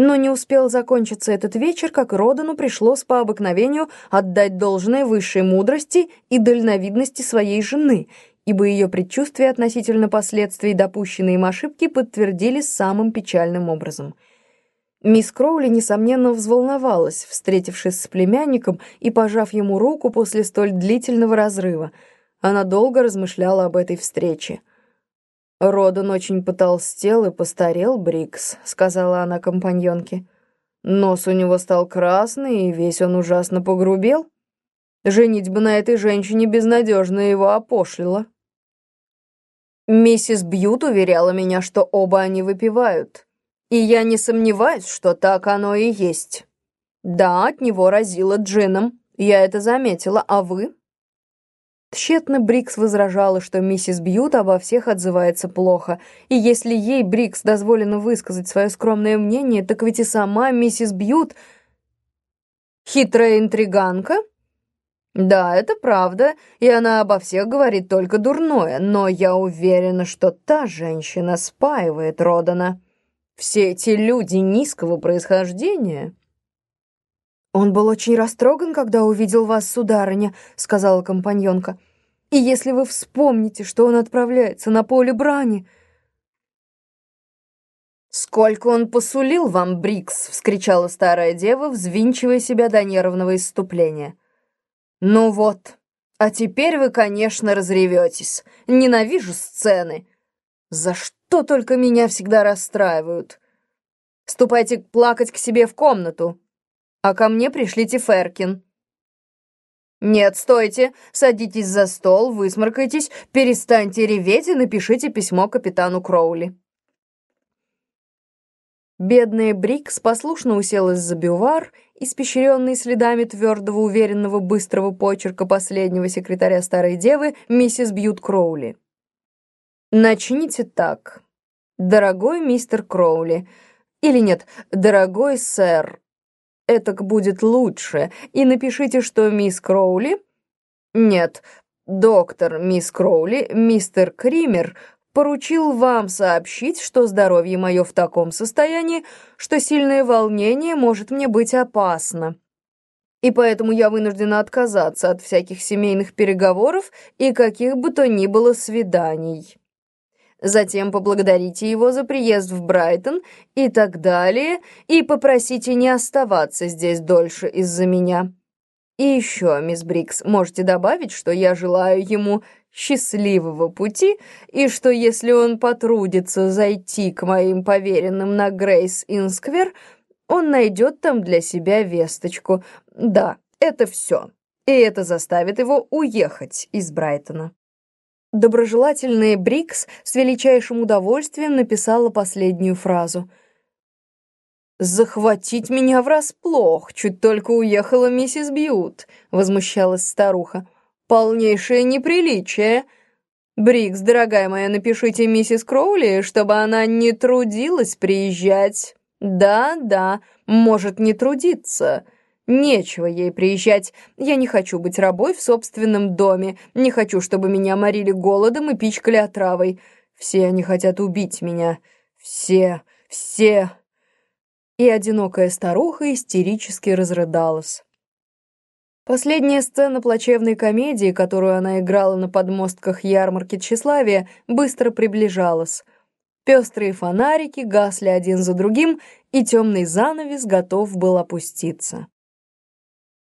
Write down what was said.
Но не успел закончиться этот вечер, как Родану пришлось по обыкновению отдать должное высшей мудрости и дальновидности своей жены, ибо ее предчувствия относительно последствий допущенной им ошибки подтвердились самым печальным образом. Мисс Кроули, несомненно, взволновалась, встретившись с племянником и пожав ему руку после столь длительного разрыва. Она долго размышляла об этой встрече. «Родан очень потолстел и постарел, Брикс», — сказала она компаньонке. «Нос у него стал красный, и весь он ужасно погрубел. Женитьба на этой женщине безнадежно его опошлила». Миссис Бьют уверяла меня, что оба они выпивают, и я не сомневаюсь, что так оно и есть. Да, от него разило джином, я это заметила, а вы?» Тщетно Брикс возражала, что миссис Бьют обо всех отзывается плохо, и если ей, Брикс, дозволено высказать свое скромное мнение, так ведь и сама миссис Бьют... Хитрая интриганка? Да, это правда, и она обо всех говорит только дурное, но я уверена, что та женщина спаивает Родана. Все эти люди низкого происхождения... «Он был очень растроган, когда увидел вас, сударыня», — сказала компаньонка. «И если вы вспомните, что он отправляется на поле брани...» «Сколько он посулил вам, Брикс!» — вскричала старая дева, взвинчивая себя до нервного исступления. «Ну вот, а теперь вы, конечно, разреветесь. Ненавижу сцены. За что только меня всегда расстраивают? Ступайте плакать к себе в комнату, а ко мне пришлите Феркин». «Нет, стойте, садитесь за стол, высморкайтесь, перестаньте реветь и напишите письмо капитану Кроули». Бедная Брикс послушно уселась за бювар, испещренный следами твердого, уверенного, быстрого почерка последнего секретаря Старой Девы, миссис Бьют Кроули. «Начните так. Дорогой мистер Кроули. Или нет, дорогой сэр этак будет лучше, и напишите, что мисс Кроули... Нет, доктор мисс Кроули, мистер Кример, поручил вам сообщить, что здоровье мое в таком состоянии, что сильное волнение может мне быть опасно. И поэтому я вынуждена отказаться от всяких семейных переговоров и каких бы то ни было свиданий. Затем поблагодарите его за приезд в Брайтон и так далее, и попросите не оставаться здесь дольше из-за меня. И еще, мисс Брикс, можете добавить, что я желаю ему счастливого пути, и что если он потрудится зайти к моим поверенным на Грейс Инсквер, он найдет там для себя весточку. Да, это все. И это заставит его уехать из Брайтона. Доброжелательная Брикс с величайшим удовольствием написала последнюю фразу. «Захватить меня врасплох, чуть только уехала миссис Бьют», — возмущалась старуха. «Полнейшее неприличие. Брикс, дорогая моя, напишите миссис Кроули, чтобы она не трудилась приезжать. Да-да, может не трудиться». Нечего ей приезжать. Я не хочу быть рабой в собственном доме. Не хочу, чтобы меня морили голодом и пичкали отравой. Все они хотят убить меня. Все, все. И одинокая старуха истерически разрыдалась. Последняя сцена плачевной комедии, которую она играла на подмостках ярмарки тщеславия, быстро приближалась. Пестрые фонарики гасли один за другим, и темный занавес готов был опуститься.